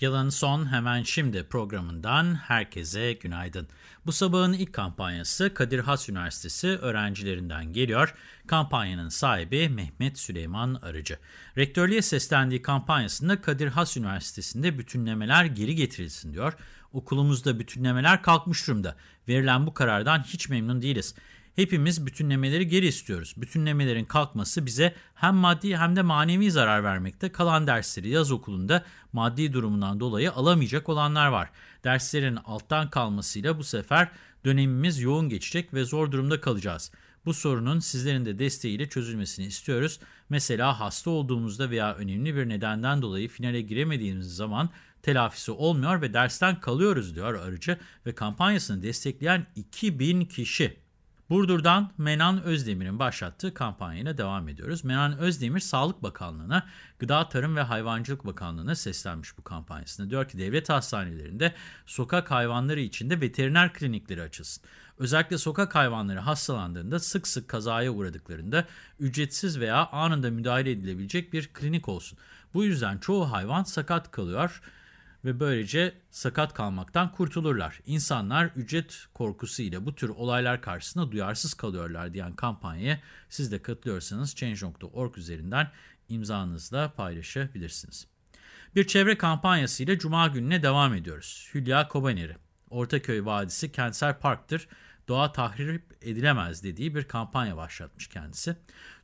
Yılın son hemen şimdi programından herkese günaydın. Bu sabahın ilk kampanyası Kadir Has Üniversitesi öğrencilerinden geliyor. Kampanyanın sahibi Mehmet Süleyman Arıcı. Rektörlüğe seslendiği kampanyasında Kadir Has Üniversitesi'nde bütünlemeler geri getirilsin diyor. Okulumuzda bütünlemeler kalkmış durumda. Verilen bu karardan hiç memnun değiliz. Hepimiz bütünlemeleri geri istiyoruz. Bütünlemelerin kalkması bize hem maddi hem de manevi zarar vermekte. Kalan dersleri yaz okulunda maddi durumundan dolayı alamayacak olanlar var. Derslerin alttan kalmasıyla bu sefer dönemimiz yoğun geçecek ve zor durumda kalacağız. Bu sorunun sizlerin de desteğiyle çözülmesini istiyoruz. Mesela hasta olduğumuzda veya önemli bir nedenden dolayı finale giremediğimiz zaman telafisi olmuyor ve dersten kalıyoruz diyor arıcı ve kampanyasını destekleyen 2000 kişi. Burdur'dan Menan Özdemir'in başlattığı kampanyayla devam ediyoruz. Menan Özdemir Sağlık Bakanlığı'na, Gıda Tarım ve Hayvancılık Bakanlığı'na seslenmiş bu kampanyasında. Diyor ki devlet hastanelerinde sokak hayvanları için de veteriner klinikleri açılsın. Özellikle sokak hayvanları hastalandığında sık sık kazaya uğradıklarında ücretsiz veya anında müdahale edilebilecek bir klinik olsun. Bu yüzden çoğu hayvan sakat kalıyor ve böylece sakat kalmaktan kurtulurlar. İnsanlar ücret korkusuyla bu tür olaylar karşısında duyarsız kalıyorlar diyen kampanyaya siz de katılıyorsanız Change.org üzerinden imzanızla paylaşabilirsiniz. Bir çevre kampanyasıyla Cuma gününe devam ediyoruz. Hülya Kobaneri, Ortaköy Vadisi kentsel parktır, doğa tahrip edilemez dediği bir kampanya başlatmış kendisi.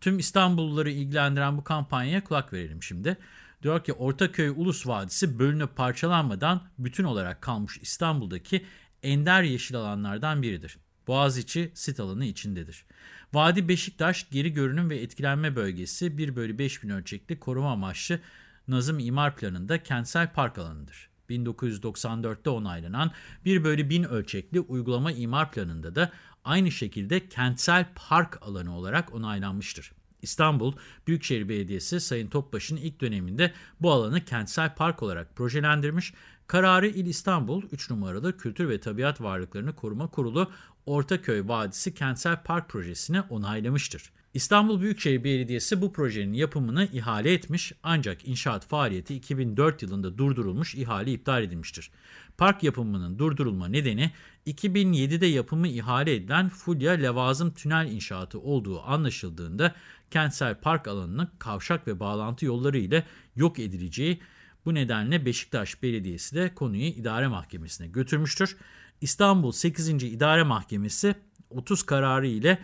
Tüm İstanbulluları ilgilendiren bu kampanyaya kulak verelim şimdi. Diyor ki Ortaköy Ulus Vadisi bölünüp parçalanmadan bütün olarak kalmış İstanbul'daki ender yeşil alanlardan biridir. Boğaziçi sit alanı içindedir. Vadi Beşiktaş geri görünüm ve etkilenme bölgesi 1 bölü 5 bin ölçekli koruma amaçlı Nazım İmar Planı'nda kentsel park alanıdır. 1994'te onaylanan 1 bölü 1000 ölçekli uygulama imar planında da aynı şekilde kentsel park alanı olarak onaylanmıştır. İstanbul Büyükşehir Belediyesi Sayın Topbaş'ın ilk döneminde bu alanı kentsel park olarak projelendirmiş. Kararı İl İstanbul 3 numaralı Kültür ve Tabiat Varlıklarını Koruma Kurulu Ortaköy Vadisi Kentsel Park Projesi'ne onaylamıştır. İstanbul Büyükşehir Belediyesi bu projenin yapımını ihale etmiş ancak inşaat faaliyeti 2004 yılında durdurulmuş ihale iptal edilmiştir. Park yapımının durdurulma nedeni 2007'de yapımı ihale edilen Fulya Levazım Tünel inşaatı olduğu anlaşıldığında kentsel park alanının kavşak ve bağlantı yolları ile yok edileceği bu nedenle Beşiktaş Belediyesi de konuyu idare mahkemesine götürmüştür. İstanbul 8. İdare Mahkemesi 30 kararı ile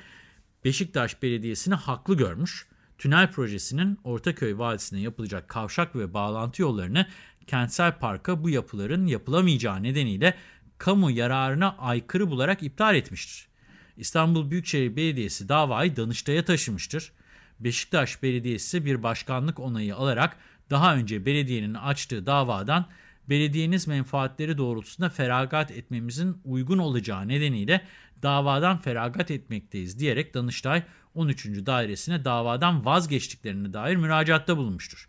Beşiktaş Belediyesi'ni haklı görmüş. Tünel projesinin Ortaköy Vadisi'ne yapılacak kavşak ve bağlantı yollarını kentsel parka bu yapıların yapılamayacağı nedeniyle kamu yararına aykırı bularak iptal etmiştir. İstanbul Büyükşehir Belediyesi davayı Danıştay'a taşımıştır. Beşiktaş Belediyesi bir başkanlık onayı alarak daha önce belediyenin açtığı davadan belediyeniz menfaatleri doğrultusunda feragat etmemizin uygun olacağı nedeniyle davadan feragat etmekteyiz diyerek Danıştay 13. dairesine davadan vazgeçtiklerine dair müracaatta bulunmuştur.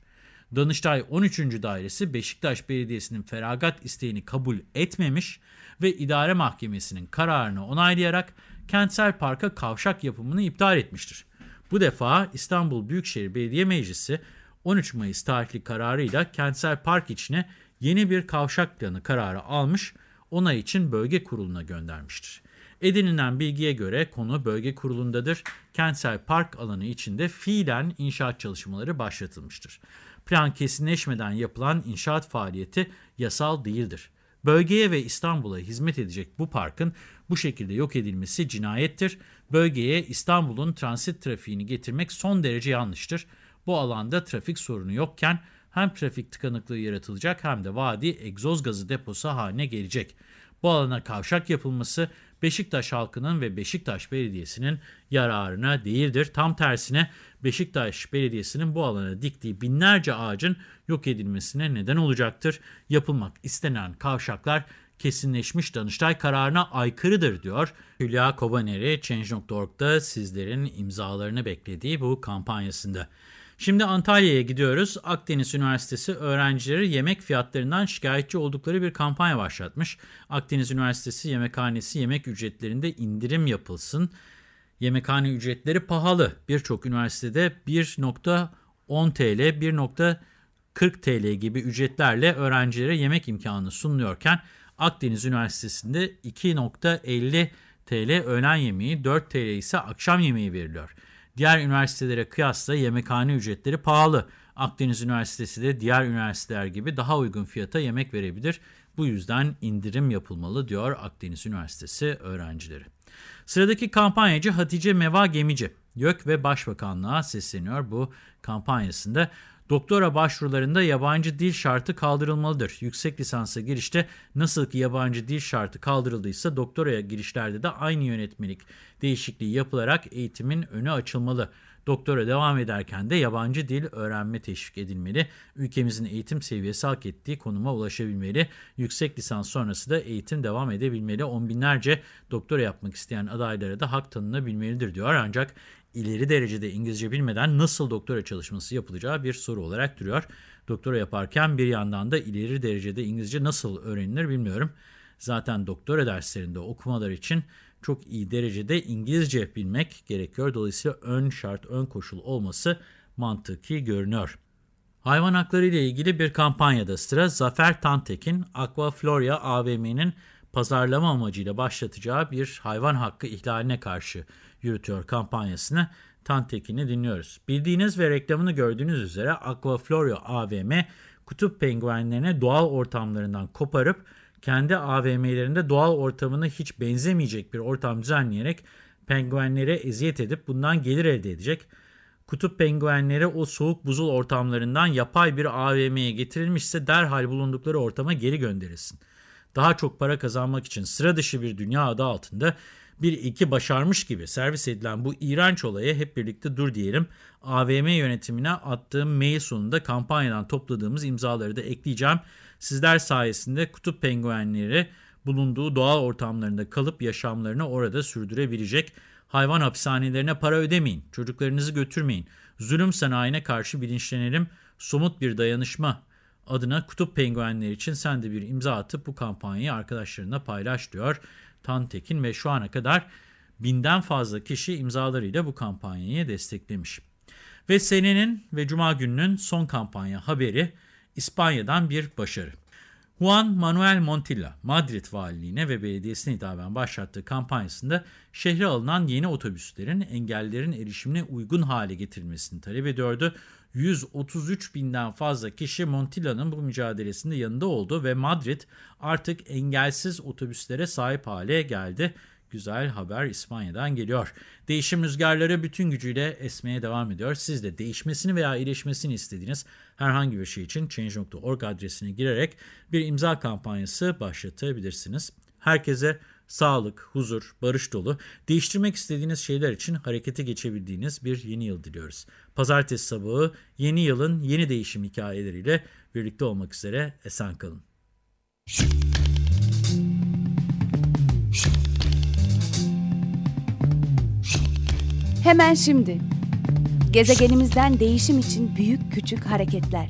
Danıştay 13. dairesi Beşiktaş Belediyesi'nin feragat isteğini kabul etmemiş ve idare mahkemesinin kararını onaylayarak kentsel parka kavşak yapımını iptal etmiştir. Bu defa İstanbul Büyükşehir Belediye Meclisi 13 Mayıs tarihli kararıyla kentsel park içine yeni bir kavşak planı kararı almış, onay için bölge kuruluna göndermiştir. Edinilen bilgiye göre konu bölge kurulundadır. Kentsel park alanı içinde fiilen inşaat çalışmaları başlatılmıştır. Plan kesinleşmeden yapılan inşaat faaliyeti yasal değildir. Bölgeye ve İstanbul'a hizmet edecek bu parkın bu şekilde yok edilmesi cinayettir. Bölgeye İstanbul'un transit trafiğini getirmek son derece yanlıştır. Bu alanda trafik sorunu yokken hem trafik tıkanıklığı yaratılacak hem de vadi egzoz gazı deposu haline gelecek. Bu alana kavşak yapılması Beşiktaş halkının ve Beşiktaş Belediyesi'nin yararına değildir. Tam tersine Beşiktaş Belediyesi'nin bu alana diktiği binlerce ağacın yok edilmesine neden olacaktır. Yapılmak istenen kavşaklar kesinleşmiş Danıştay kararına aykırıdır diyor. Hülya Kobaneri Change.org'da sizlerin imzalarını beklediği bu kampanyasında. Şimdi Antalya'ya gidiyoruz. Akdeniz Üniversitesi öğrencileri yemek fiyatlarından şikayetçi oldukları bir kampanya başlatmış. Akdeniz Üniversitesi yemekhanesi yemek ücretlerinde indirim yapılsın. Yemekhane ücretleri pahalı. Birçok üniversitede 1.10 TL, 1.40 TL gibi ücretlerle öğrencilere yemek imkanı sunuluyorken Akdeniz Üniversitesi'nde 2.50 TL öğlen yemeği, 4 TL ise akşam yemeği veriliyor. Diğer üniversitelere kıyasla yemekhane ücretleri pahalı. Akdeniz Üniversitesi de diğer üniversiteler gibi daha uygun fiyata yemek verebilir. Bu yüzden indirim yapılmalı diyor Akdeniz Üniversitesi öğrencileri. Sıradaki kampanyacı Hatice Meva Gemici. YÖK ve Başbakanlığa sesleniyor bu kampanyasında. Doktora başvurularında yabancı dil şartı kaldırılmalıdır. Yüksek lisansa girişte nasıl ki yabancı dil şartı kaldırıldıysa doktoraya girişlerde de aynı yönetmelik değişikliği yapılarak eğitimin önü açılmalı. Doktora devam ederken de yabancı dil öğrenme teşvik edilmeli. Ülkemizin eğitim seviyesi hak ettiği konuma ulaşabilmeli. Yüksek lisans sonrası da eğitim devam edebilmeli. On binlerce doktora yapmak isteyen adaylara da hak tanınabilmelidir diyor. Ancak ileri derecede İngilizce bilmeden nasıl doktora çalışması yapılacağı bir soru olarak duruyor. Doktora yaparken bir yandan da ileri derecede İngilizce nasıl öğrenilir bilmiyorum. Zaten doktora derslerinde okumalar için çok iyi derecede İngilizce bilmek gerekiyor. Dolayısıyla ön şart, ön koşul olması mantıki görünüyor. Hayvan hakları ile ilgili bir kampanyada sıra Zafer Tantekin, Aquafloria AVM'nin pazarlama amacıyla başlatacağı bir hayvan hakkı ihlaline karşı yürütüyor kampanyasını. Tantekin'i dinliyoruz. Bildiğiniz ve reklamını gördüğünüz üzere Aquafloria AVM kutup penguenlerine doğal ortamlarından koparıp kendi AVM'lerinde doğal ortamına hiç benzemeyecek bir ortam düzenleyerek penguenlere eziyet edip bundan gelir elde edecek. Kutup penguenleri o soğuk buzul ortamlarından yapay bir AVM'ye getirilmişse derhal bulundukları ortama geri gönderilsin. Daha çok para kazanmak için sıra dışı bir dünya adı altında bir iki başarmış gibi servis edilen bu iğrenç olaya hep birlikte dur diyelim. AVM yönetimine attığım mail sonunda kampanyadan topladığımız imzaları da ekleyeceğim. Sizler sayesinde kutup penguenleri bulunduğu doğal ortamlarında kalıp yaşamlarını orada sürdürebilecek. Hayvan hapishanelerine para ödemeyin, çocuklarınızı götürmeyin. Zulüm sanayine karşı bilinçlenelim. Somut bir dayanışma adına kutup penguenleri için sen de bir imza atıp bu kampanyayı arkadaşlarına paylaş diyor Tantekin ve şu ana kadar binden fazla kişi imzalarıyla bu kampanyayı desteklemiş. Ve senenin ve cuma gününün son kampanya haberi İspanya'dan bir başarı. Juan Manuel Montilla, Madrid Valiliğine ve belediyesine hitaben başlattığı kampanyasında şehre alınan yeni otobüslerin engellerin erişimine uygun hale getirilmesini talep ediyordu. 133 binden fazla kişi Montilla'nın bu mücadelesinde yanında oldu ve Madrid artık engelsiz otobüslere sahip hale geldi. Güzel haber İspanya'dan geliyor. Değişim rüzgarları bütün gücüyle esmeye devam ediyor. Siz de değişmesini veya iyileşmesini istediğiniz herhangi bir şey için Change.org adresine girerek bir imza kampanyası başlatabilirsiniz. Herkese sağlık, huzur, barış dolu, değiştirmek istediğiniz şeyler için harekete geçebildiğiniz bir yeni yıl diliyoruz. Pazartesi sabahı yeni yılın yeni değişim hikayeleriyle birlikte olmak üzere esen kalın. Hemen şimdi. Gezegenimizden değişim için büyük küçük hareketler.